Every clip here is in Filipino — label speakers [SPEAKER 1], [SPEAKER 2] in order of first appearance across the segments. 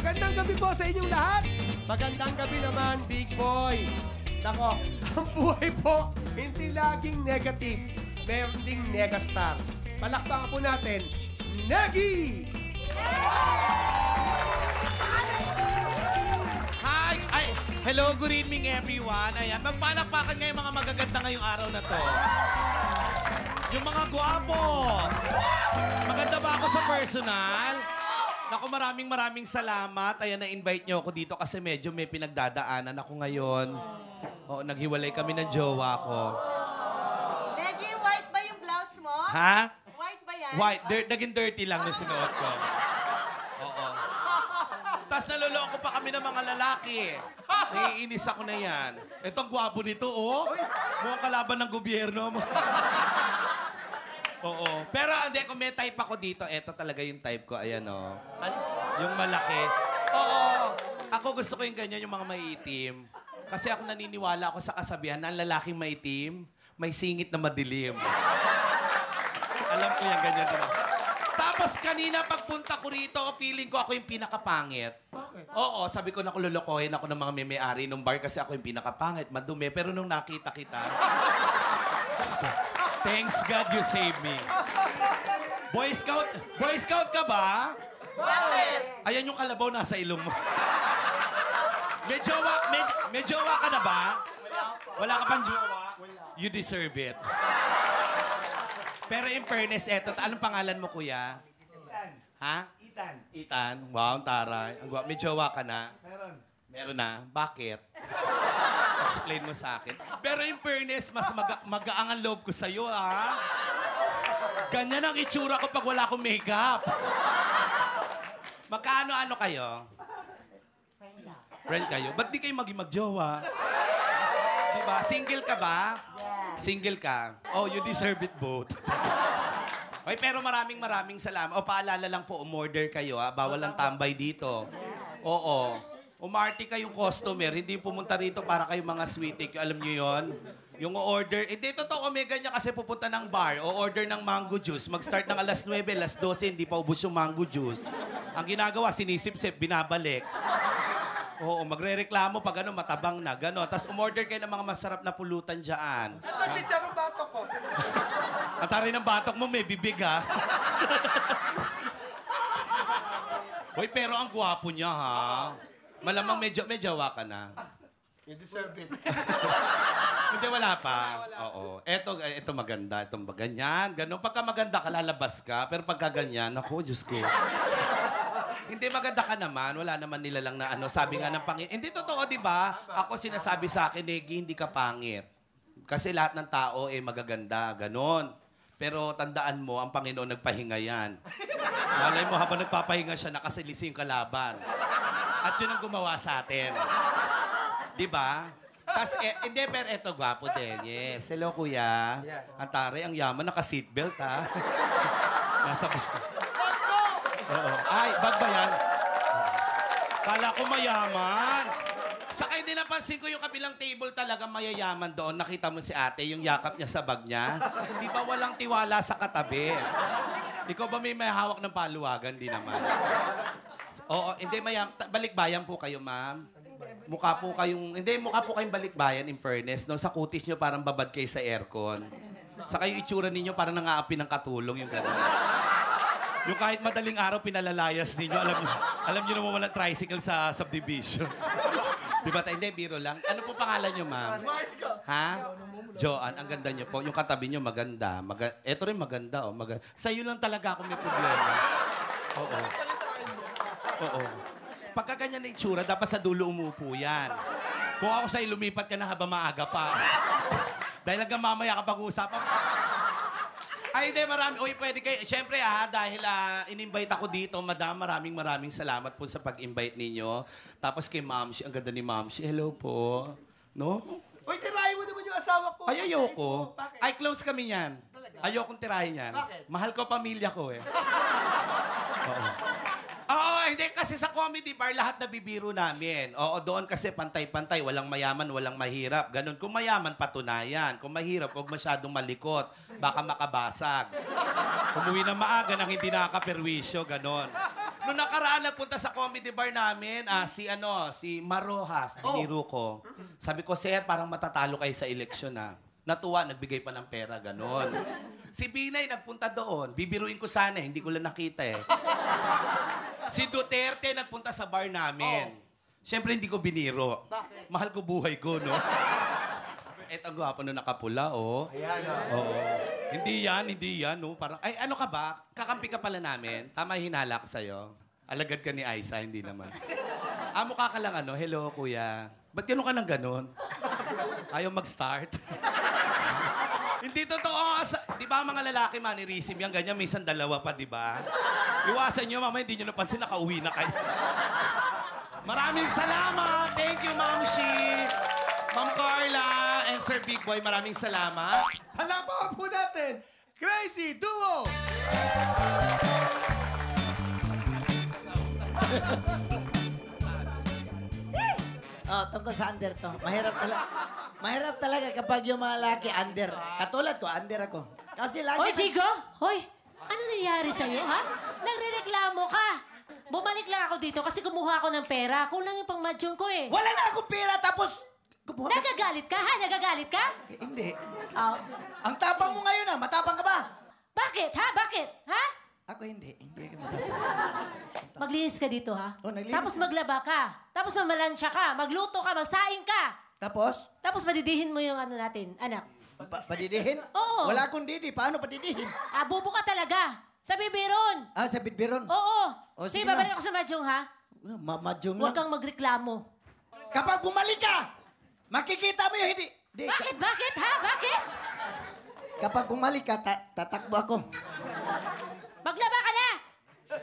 [SPEAKER 1] Magandang gabi po sa inyong lahat. Magandang gabi naman, Big Boy. Nako, ang buhay po, hindi laging negative. Meron ding negastar. Palakpakan po natin, Negi!
[SPEAKER 2] Hi! Ay, hello, good evening everyone. Ayan, magpalakpakan ngayon mga magaganda ngayong araw na to. Yung mga gwapo. Maganda ba ako sa personal? Naku, maraming maraming salamat. Ayan, na-invite niyo ako dito kasi medyo may pinagdadaanan ako ngayon. Oo, naghiwalay kami ng jowa ko.
[SPEAKER 3] Negi, white ba yung blouse mo?
[SPEAKER 2] Ha?
[SPEAKER 3] White ba yan?
[SPEAKER 2] White, dirt, naging dirty lang yung sinuot ko. Oo. Tapos naloloko pa kami ng mga lalaki. Naiinis ako na yan. Ito, ang gwapo nito, oh. Mukhang kalaban ng gobyerno mo. Oo. Pero hindi, kung may type ako dito, eto talaga yung type ko. Ayan, oh. Yung malaki. Oo. Ako gusto ko yung ganyan, yung mga maiitim. Kasi ako naniniwala ako sa kasabihan na ang lalaking maitim, may singit na madilim. Alam ko yan, ganyan din ako. Tapos kanina pagpunta ko rito, feeling ko ako yung pinakapangit. Bakit? Oo, sabi ko na lulukohin ako ng mga may-ari ng bar kasi ako yung pinakapangit, madumi. Pero nung nakita kita, Diyos ko, thanks God you saved me. Boy Scout, Boy Scout ka ba?
[SPEAKER 3] Bakit?
[SPEAKER 2] Ayan yung kalabaw nasa ilong mo. May jowa, may, may jowa ka na ba? Wala ka pang jowa? You deserve it. Pero in fairness, eto, anong pangalan mo, kuya? Ha?
[SPEAKER 4] Itan.
[SPEAKER 2] Ethan. Wow, ang taray. May jowa ka na?
[SPEAKER 4] Meron.
[SPEAKER 2] Meron na. Bakit? Explain mo sa akin. Pero in fairness, mas maga- magaang ang loob ko sa'yo, ha? Ganyan ang itsura ko pag wala akong makeup. Magkaano-ano kayo? Friend kayo? Ba't di kayo maging magjowa? Diba? Single ka ba? Single ka? Oh, you deserve it both. Oy, pero maraming maraming salamat. O paalala lang po, umorder kayo ha. Bawal ang tambay dito. Oo. Umarte kayong customer, hindi pumunta rito para kayong mga sweetie. Alam niyo yon? Yung order, hindi totoo, may ganyan kasi pupunta ng bar, o order ng mango juice. Mag-start ng alas 9, alas 12, hindi pa ubus yung mango juice. Ang ginagawa, sinisip-sip, binabalik. Oo, magre-reklamo pag ano, matabang na, gano'n. Tapos umorder kayo ng mga masarap na pulutan dyan.
[SPEAKER 1] Ito, chicharong bato ko.
[SPEAKER 2] Ang taray ng batok mo, may bibig, ha? Hoy, pero ang gwapo niya, ha? Malamang medyo, may jowa ka na.
[SPEAKER 1] You deserve it.
[SPEAKER 2] Hindi, wala pa. Oo. Eto, eto maganda. Itong ganyan. Ganun. Pagka maganda ka, lalabas ka. Pero pagka ganyan, ako, Diyos ko. Hindi maganda ka naman. Wala naman nila lang na ano. Sabi nga ng Panginoon. Hindi totoo, di ba? Ako sinasabi sa akin, Negi, hindi ka pangit. Kasi lahat ng tao eh magaganda. Ganon. Pero tandaan mo, ang Panginoon nagpahinga yan. Malay mo, habang nagpapahinga siya, nakasilisi yung kalaban. At yun ang gumawa sa atin. Di ba? Tas, eh, hindi, pero eto, gwapo din. Yes. Hello, kuya. Ang tare, ang yaman, naka-seatbelt, ha? Nasa... Oo. Ay, bag ba yan? Kala ko mayaman. Saka hindi napansin ko yung kabilang table talaga mayayaman doon. Nakita mo si ate, yung yakap niya sa bag niya. Di ba walang tiwala sa katabi? Ikaw ba may may hawak ng paluwagan? Di naman. Oo, hindi mayam. Balikbayan po kayo, ma'am. Mukha po kayong, hindi, mukha po kayong balikbayan in fairness. No? Sa kutis nyo parang babad kayo sa aircon. Sa kayo itsura ninyo parang nangaapi ng katulong yung gano'n. Yung kahit madaling araw pinalalayas ninyo, alam niyo, alam niyo naman walang tricycle sa subdivision. Di ba? ta- Hindi, biro lang. Ano po pangalan niyo, ma'am? Ha? Joan, ang ganda niyo po. Yung katabi niyo maganda. Maga Ito rin maganda, oh. Maga Sa'yo lang talaga ako may problema. Oo. Oo. Pagka ganyan na itsura, dapat sa dulo umupo yan. Kung ako sa'yo, lumipat ka na habang maaga pa. Dahil hanggang mamaya kapag uusapan, ay, hindi, marami. Uy, pwede kayo. Siyempre, ah, dahil ah, in-invite ako dito, madam, maraming maraming salamat po sa pag-invite ninyo. Tapos kay Ma'am Shi, ang ganda ni Ma'am Shi. Hello po. No?
[SPEAKER 1] Uy, tirahin mo naman yung asawa ko.
[SPEAKER 2] Ay, ayoko.
[SPEAKER 1] Bakit?
[SPEAKER 2] Ay, close kami niyan. Ayokong tirahin yan.
[SPEAKER 1] Bakit?
[SPEAKER 2] Mahal ko pamilya ko eh. Oo. Hindi kasi sa comedy bar lahat nabibiro namin. Oo, doon kasi pantay-pantay, walang mayaman, walang mahirap. Ganun. Kung mayaman, patunayan. Kung mahirap, huwag masyadong malikot. Baka makabasag. Umuwi na maaga nang hindi nakakaperwisyo, ganon. Nung nakaraan nagpunta sa comedy bar namin, ah, si ano, si Marojas,
[SPEAKER 1] Oh.
[SPEAKER 2] biro ko. Sabi ko, sir, parang matatalo kayo sa eleksyon ah. Natuwa, nagbigay pa ng pera, ganon. Si Binay nagpunta doon. Bibiruin ko sana, eh, hindi ko lang nakita eh. Si Duterte nagpunta sa bar namin. Siyempre, hindi ko biniro. Mahal ko buhay ko, no? Eto ang gwapo na nakapula, oh.
[SPEAKER 1] Ayan, oh.
[SPEAKER 2] Oo. Hindi yan, hindi yan, no? Parang, ay, ano ka ba? Kakampi ka pala namin. Tama yung hinala ko sa'yo. Alagad ka ni Aiza, hindi naman. Ah, mukha ka lang ano, hello, kuya. Ba't ganun ka nang ganun? Ayaw mag-start? hindi totoo. Di ba mga lalaki, manirisim yan, ganyan, minsan dalawa pa, di ba? Iwasan nyo, mamaya hindi nyo napansin, nakauwi na kayo. Maraming salamat. Thank you, Ma'am Shi. Ma'am Carla and Sir Big Boy, maraming salamat.
[SPEAKER 1] Palakpakan po natin, Crazy Duo!
[SPEAKER 4] Oh, tungkol sa under to. Mahirap talaga. Mahirap talaga kapag yung mga laki under. Katulad ko, under ako. Kasi lagi...
[SPEAKER 5] Hoy, Chico! Hoy! Ano nangyari sa'yo, ha? Nagre-reklamo ka! Bumalik lang ako dito kasi kumuha ako ng pera. Kulang yung pangmadyon ko eh.
[SPEAKER 4] Wala na akong pera tapos... Kumuha ka...
[SPEAKER 5] Nagagalit ka, ha? Nagagalit ka?
[SPEAKER 4] Eh, Hindi.
[SPEAKER 5] Oh.
[SPEAKER 4] Ang tapang mo ngayon ah. Matapang ka ba?
[SPEAKER 5] Bakit, ha? Bakit? Ha?
[SPEAKER 4] Ako hindi. Hindi ako matapang.
[SPEAKER 5] Maglinis ka dito, ha?
[SPEAKER 4] Oh, naglinis
[SPEAKER 5] Tapos
[SPEAKER 4] na.
[SPEAKER 5] maglaba ka. Tapos mamalansya ka. Magluto ka. Magsaing ka.
[SPEAKER 4] Tapos,
[SPEAKER 5] Tapos madidihin mo yung ano natin, anak.
[SPEAKER 4] pa- padidihin?
[SPEAKER 5] Oo.
[SPEAKER 4] Wala akong didi. Paano padidihin?
[SPEAKER 5] Ah, bubo ka talaga. Sa bibiron.
[SPEAKER 4] Ah, sa bitbiron.
[SPEAKER 5] Oo.
[SPEAKER 4] Oh,
[SPEAKER 5] sige,
[SPEAKER 4] sige na.
[SPEAKER 5] babalik ako sa madyong, ha?
[SPEAKER 4] Mamadyong
[SPEAKER 5] Huwag
[SPEAKER 4] lang.
[SPEAKER 5] kang magreklamo.
[SPEAKER 4] Kapag bumalik ka, makikita mo yung hindi. Di, ka-
[SPEAKER 5] Bakit? Bakit, ha? Bakit?
[SPEAKER 4] kapag bumalik ka, ta- tatakbo ako.
[SPEAKER 5] Maglaba ka na!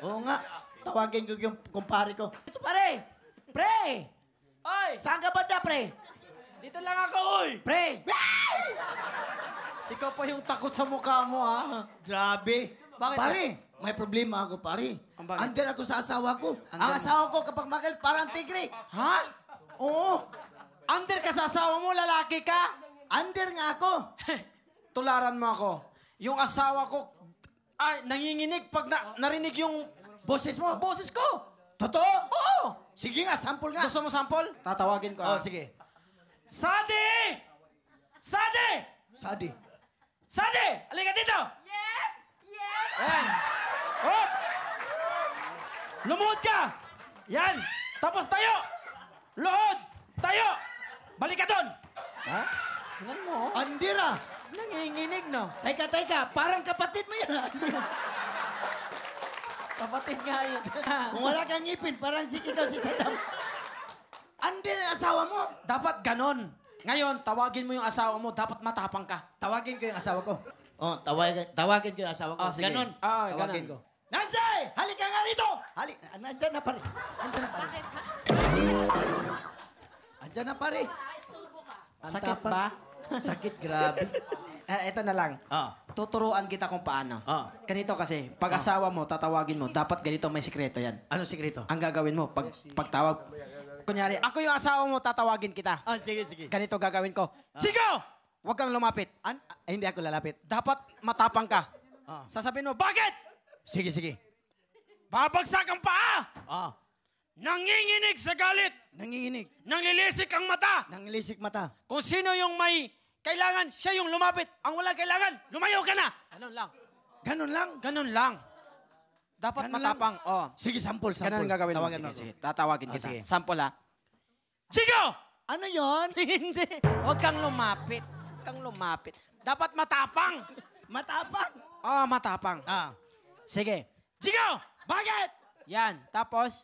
[SPEAKER 4] Oo nga. Tawagin ko yung kumpare ko. Ito pare! Pre!
[SPEAKER 6] Oy!
[SPEAKER 4] Saan ka ba na, pre?
[SPEAKER 6] Dito lang ako, oy!
[SPEAKER 4] Pre!
[SPEAKER 6] Ikaw pa yung takot sa mukha mo, ha?
[SPEAKER 4] Grabe.
[SPEAKER 6] Bakit?
[SPEAKER 4] Pare, may problema ako, pare. Under ako sa asawa ko. Ang asawa ko kapag makal, parang tigre.
[SPEAKER 6] Ha?
[SPEAKER 4] Oo.
[SPEAKER 6] Under ka sa asawa mo, lalaki ka?
[SPEAKER 4] Under nga ako.
[SPEAKER 6] Tularan mo ako. Yung asawa ko, ay, nanginginig pag na, narinig yung
[SPEAKER 4] Boses mo.
[SPEAKER 6] boses ko.
[SPEAKER 4] Totoo?
[SPEAKER 6] Oo!
[SPEAKER 4] Sige nga, sample nga.
[SPEAKER 6] Gusto mo sample? Tatawagin ko,
[SPEAKER 4] Oh,
[SPEAKER 6] ah.
[SPEAKER 4] sige.
[SPEAKER 6] Sadi! Sadi!
[SPEAKER 4] Sadi.
[SPEAKER 6] Sadi! Halika dito!
[SPEAKER 3] Yes!
[SPEAKER 6] Ayan. Hop! Lumuhod ka! Yan! Tapos tayo! Luhod! Tayo! Balik ka doon! Ha? Tingnan mo, oh.
[SPEAKER 4] Andira.
[SPEAKER 6] Nanginginig, no?
[SPEAKER 4] Teka, teka. Parang kapatid mo yan. ah.
[SPEAKER 6] Kapatid nga yun.
[SPEAKER 4] Kung wala kang ngipin, parang si ikaw si Saddam. Under ang asawa mo.
[SPEAKER 6] dapat ganon. Ngayon, tawagin mo yung asawa mo, dapat matapang ka.
[SPEAKER 4] Tawagin ko yung asawa ko. Oh, tawagin, tawagin ko yung asawa ko.
[SPEAKER 6] Oh, sige.
[SPEAKER 4] Ganon.
[SPEAKER 6] Ah,
[SPEAKER 4] tawagin
[SPEAKER 6] ganon.
[SPEAKER 4] ko. Nancy! Halika nga rito! Hali, nandyan na pare. Nandyan na pare. Andyan na pare. Ang
[SPEAKER 6] Sakit
[SPEAKER 4] tapang.
[SPEAKER 6] ba?
[SPEAKER 4] Sakit, grabe.
[SPEAKER 6] Eh, ito na lang.
[SPEAKER 4] Ah.
[SPEAKER 6] Tuturuan kita kung paano.
[SPEAKER 4] Ah.
[SPEAKER 6] Ganito kasi, pag asawa mo, tatawagin mo, dapat ganito may sikreto yan.
[SPEAKER 4] Ano sikreto?
[SPEAKER 6] Ang gagawin mo, pag pagtawag, kunyari, ako yung asawa mo, tatawagin kita.
[SPEAKER 4] Ah, sige, sige.
[SPEAKER 6] Ganito gagawin ko. Sigaw! Huwag kang lumapit.
[SPEAKER 4] An- ah, hindi ako lalapit.
[SPEAKER 6] Dapat matapang ka.
[SPEAKER 4] Ah.
[SPEAKER 6] Sasabihin mo, bakit?
[SPEAKER 4] Sige, sige.
[SPEAKER 6] Babagsak ang paa!
[SPEAKER 4] Ah,
[SPEAKER 6] Nanginginig sa galit!
[SPEAKER 4] nanginginig.
[SPEAKER 6] Nanglilisik ang mata!
[SPEAKER 4] Nangilisik mata.
[SPEAKER 6] Kung sino yung may kailangan, siya yung lumapit. Ang walang kailangan, lumayo ka na! Ganun lang.
[SPEAKER 4] Ganon lang.
[SPEAKER 6] Ganun lang. Dapat
[SPEAKER 4] Ganun
[SPEAKER 6] matapang. Oh.
[SPEAKER 4] Sige, sample, sample.
[SPEAKER 6] Ganun ang gagawin mo. Sige, sige. Tatawagin
[SPEAKER 4] Ah,
[SPEAKER 6] kita.
[SPEAKER 4] sige.
[SPEAKER 6] Sample ha. Sigaw!
[SPEAKER 4] Ano yon?
[SPEAKER 6] Hindi. Huwag kang lumapit. Kang lumapit. Dapat matapang.
[SPEAKER 4] Matapang.
[SPEAKER 6] Oh, matapang.
[SPEAKER 4] Ah,
[SPEAKER 6] Sige. Sigaw!
[SPEAKER 4] bakit?
[SPEAKER 6] Yan. Tapos,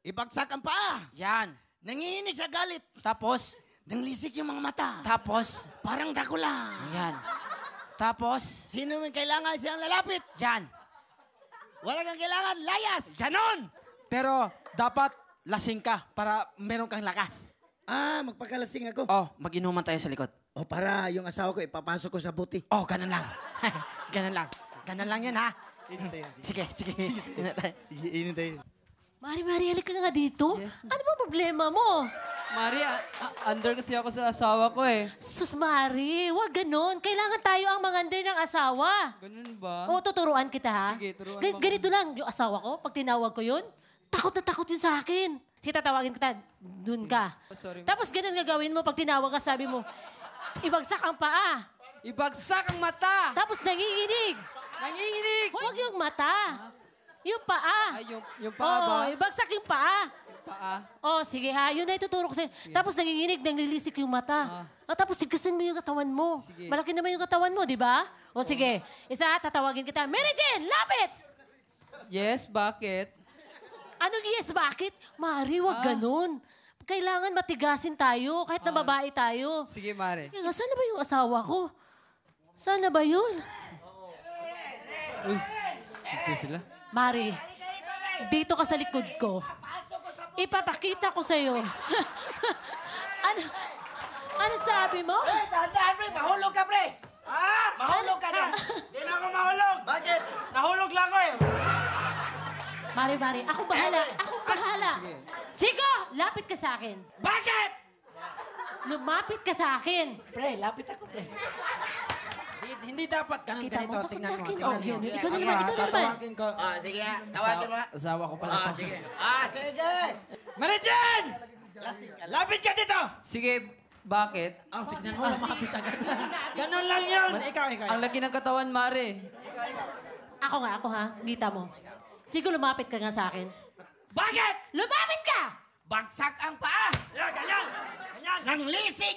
[SPEAKER 4] Ibagsak ang paa.
[SPEAKER 6] yan.
[SPEAKER 4] Nanginginig sa galit.
[SPEAKER 6] Tapos,
[SPEAKER 4] Nanglisik yung mga mata.
[SPEAKER 6] tapos,
[SPEAKER 4] Parang Dracula.
[SPEAKER 6] yan. Tapos,
[SPEAKER 4] Sino yung kailangan siyang lalapit?
[SPEAKER 6] yan.
[SPEAKER 4] Wala kang kailangan, layas.
[SPEAKER 6] Ganon! Pero, dapat lasing ka para meron kang lakas.
[SPEAKER 4] Ah, magpakalasing ako.
[SPEAKER 6] Oh, mag-inuman tayo sa likod.
[SPEAKER 4] O para yung asawa ko ipapasok ko sa buti.
[SPEAKER 6] Oh, ganun lang. ganun lang. Ganun lang yan, ha? Sige, sige. Inuman tayo.
[SPEAKER 4] Sige, inintay.
[SPEAKER 5] Mari, Mari, halika ka nga dito. Ano ba problema mo?
[SPEAKER 7] Mari, a- a- under kasi ako sa asawa ko eh.
[SPEAKER 5] Sus, Mari, wag ganon. Kailangan tayo ang mangander ng asawa.
[SPEAKER 7] Ganun ba?
[SPEAKER 5] O, tuturuan kita, ha?
[SPEAKER 7] Sige, turuan
[SPEAKER 5] Gan-
[SPEAKER 7] mo.
[SPEAKER 5] ganito lang, yung asawa ko, pag tinawag ko yun, takot na takot yun sa akin. Sige, tatawagin kita, dun ka.
[SPEAKER 7] Oh, sorry.
[SPEAKER 5] Tapos ganun gagawin mo pag tinawag ka, sabi mo, ibagsak ang paa.
[SPEAKER 7] Ibagsak ang mata!
[SPEAKER 5] Tapos nanginginig.
[SPEAKER 7] Nanginginig!
[SPEAKER 5] Huwag yung mata. Yung paa.
[SPEAKER 7] Ay, yung, yung paa ba?
[SPEAKER 5] Oo, ibagsak yung paa.
[SPEAKER 7] Paa.
[SPEAKER 5] Oh, sige ha. Yun na ituturo ko sa'yo. Tapos nanginginig, nanglilisik yung mata. Ah. tapos sigasan mo yung katawan mo.
[SPEAKER 7] Sige.
[SPEAKER 5] Malaki naman yung katawan mo, di ba? O sige. Isa, tatawagin kita. Mary Jane, lapit!
[SPEAKER 7] Yes, bakit?
[SPEAKER 5] Anong yes, bakit? Mari, wag ganun. Kailangan matigasin tayo, kahit na babae tayo.
[SPEAKER 7] Sige, Mare.
[SPEAKER 5] Kaya nga, sana ba yung asawa ko? Sana ba yun?
[SPEAKER 7] Uy, ito sila.
[SPEAKER 5] Mari, dito ka sa likod ko. Ipapakita ko sa'yo. ano, ano sabi mo?
[SPEAKER 4] Tandaan, pre! Mahulog ka, pre!
[SPEAKER 6] Ah!
[SPEAKER 4] Mahulog ka na!
[SPEAKER 6] Di na ako mahulog!
[SPEAKER 4] Bakit?
[SPEAKER 6] Nahulog lang ako eh!
[SPEAKER 5] Mari, Mari, ako bahala. Ako bahala. Chico, lapit ka sa akin.
[SPEAKER 4] Bakit?
[SPEAKER 5] Lumapit ka sa akin.
[SPEAKER 4] Pre, lapit ako, pre.
[SPEAKER 6] Hindi, hindi dapat ganun
[SPEAKER 5] Kita mo,
[SPEAKER 6] ganito.
[SPEAKER 5] takot
[SPEAKER 6] Tingnan
[SPEAKER 5] sa
[SPEAKER 6] mo.
[SPEAKER 5] akin. Oh,
[SPEAKER 6] mo.
[SPEAKER 5] yun, yun. Ikaw
[SPEAKER 6] Ako,
[SPEAKER 5] na naman, ikaw na naman.
[SPEAKER 6] tatawagin ko.
[SPEAKER 4] Ah, sige. Tawagin mo.
[SPEAKER 6] Asawa, ko pala
[SPEAKER 4] Ah,
[SPEAKER 6] to.
[SPEAKER 4] sige. Ah, sige.
[SPEAKER 6] Marijan!
[SPEAKER 4] Lasing ka.
[SPEAKER 6] Lapit ka dito!
[SPEAKER 7] Sige, bakit?
[SPEAKER 6] Oh, tignan mo, lumapit agad. Ganun lang yun. ikaw, ikaw.
[SPEAKER 7] Ang laki ng katawan, Mare.
[SPEAKER 5] Ako nga, ako ha. Kita mo. Chico, lumapit ka nga sa akin.
[SPEAKER 4] Bakit?
[SPEAKER 5] Lumapit ka!
[SPEAKER 4] Bagsak ang paa
[SPEAKER 6] Yeah, ganyan! Ganyan!
[SPEAKER 4] ng lisik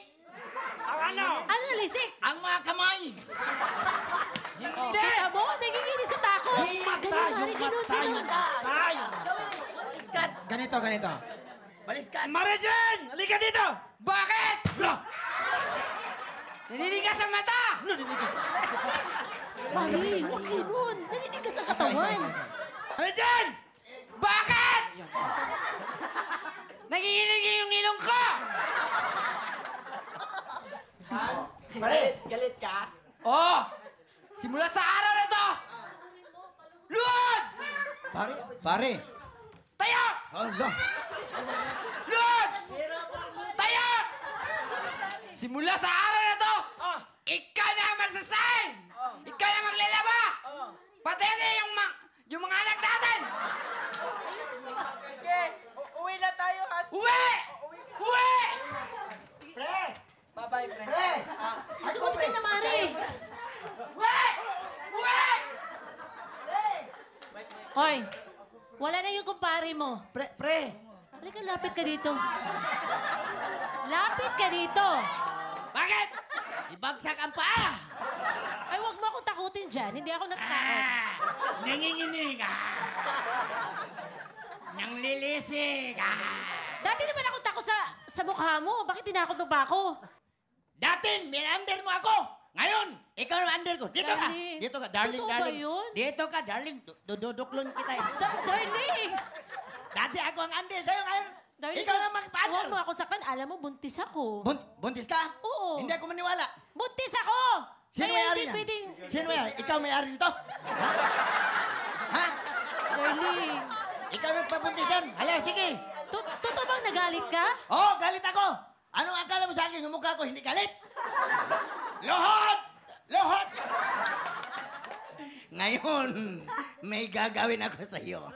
[SPEAKER 6] Ang ano?
[SPEAKER 5] Ano nalisik?
[SPEAKER 4] ang mga kamay.
[SPEAKER 5] Oh, kita mo? Nagiginig sa takot.
[SPEAKER 6] Yung mata, yung mata, yung mata.
[SPEAKER 4] Baliskat.
[SPEAKER 6] Ganito, ganito.
[SPEAKER 4] Baliskat.
[SPEAKER 6] Marijan! Halika dito!
[SPEAKER 7] Bakit?
[SPEAKER 6] Bro!
[SPEAKER 7] Naninigas ang mata!
[SPEAKER 5] Mari, huwag ganun. Naninig ka sa katawan.
[SPEAKER 6] Marijan!
[SPEAKER 7] Bakit? Nanginginig yung ilong ko!
[SPEAKER 6] Galit, galit ka?
[SPEAKER 7] Oh! Simula sa araw na to! Luhod!
[SPEAKER 4] Pare, pare.
[SPEAKER 7] Tayo!
[SPEAKER 4] Oh, lo.
[SPEAKER 7] Luhod! Tayo! Simula sa araw na to,
[SPEAKER 6] Oh,
[SPEAKER 7] ikaw na ang magsasign! Ikaw na maglalaba! Pati na yung mga anak natin!
[SPEAKER 6] sige. U- uwi na tayo, ha?
[SPEAKER 7] Uwi! Uwi!
[SPEAKER 4] Pre,
[SPEAKER 6] Bye-bye, friend.
[SPEAKER 4] pre.
[SPEAKER 5] Sugot ka na, Mari.
[SPEAKER 7] Uwi! Uwi!
[SPEAKER 5] Hoy, wala na yung kumpare mo.
[SPEAKER 4] Pre, pre.
[SPEAKER 5] Halika, lapit ka dito. Lapit ka dito.
[SPEAKER 4] Bakit? Ibagsak ang paa.
[SPEAKER 5] Ay, wag mo akong takutin dyan. Hindi ako natatakot.
[SPEAKER 4] Ah, nanginginig. Ah. Nang lilisik. Ah.
[SPEAKER 5] Dati naman ako takot sa, sa mukha mo. Bakit tinakot mo pa ako?
[SPEAKER 4] Dati, minander mo ako. Ngayon, ikaw ang under ko. Dito ka.
[SPEAKER 5] Darling.
[SPEAKER 4] Dito ka, darling,
[SPEAKER 5] Totoo ba
[SPEAKER 4] darling.
[SPEAKER 5] yun?
[SPEAKER 4] Dito ka, darling. Dududuklon kita eh.
[SPEAKER 5] Da- darling!
[SPEAKER 4] Dati ako ang under sa'yo ngayon.
[SPEAKER 5] Darling,
[SPEAKER 4] ikaw
[SPEAKER 5] Huwag
[SPEAKER 4] mag-partner.
[SPEAKER 5] mo ako saktan. Alam mo, buntis ako.
[SPEAKER 4] Bunt- buntis ka?
[SPEAKER 5] Oo.
[SPEAKER 4] Hindi ako maniwala.
[SPEAKER 5] buntis ako!
[SPEAKER 4] Sino
[SPEAKER 5] Kaya
[SPEAKER 4] may-ari
[SPEAKER 5] hindi pwedeng...
[SPEAKER 4] Sino may-ari? Ikaw may-ari nito? Ha? ha?
[SPEAKER 5] Darling,
[SPEAKER 4] Ikaw nagpabuntis yan? Hala, sige.
[SPEAKER 5] to- totoo bang nagalit ka?
[SPEAKER 4] Oo, oh, galit ako. Anong akala mo sa akin? Yung mukha ko hindi galit? Lohot! Lohot! Ngayon, may gagawin ako sa iyo.